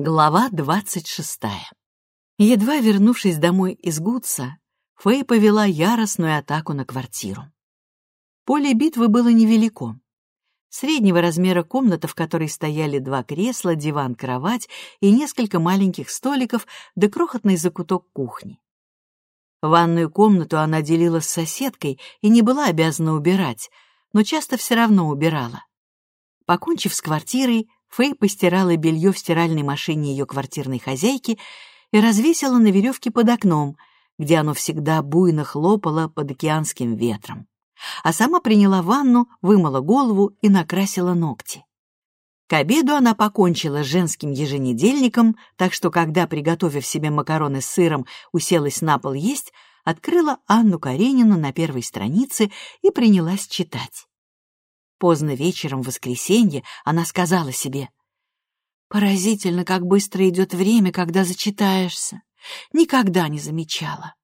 Глава двадцать шестая. Едва вернувшись домой из Гудса, Фэй повела яростную атаку на квартиру. Поле битвы было невелико. Среднего размера комната, в которой стояли два кресла, диван, кровать и несколько маленьких столиков, да крохотный закуток кухни. Ванную комнату она делила с соседкой и не была обязана убирать, но часто все равно убирала. Покончив с квартирой, Фэй постирала белье в стиральной машине ее квартирной хозяйки и развесила на веревке под окном, где оно всегда буйно хлопало под океанским ветром. А сама приняла ванну, вымыла голову и накрасила ногти. К обеду она покончила с женским еженедельником, так что, когда, приготовив себе макароны с сыром, уселась на пол есть, открыла Анну Каренину на первой странице и принялась читать. Поздно вечером в воскресенье она сказала себе, «Поразительно, как быстро идет время, когда зачитаешься. Никогда не замечала».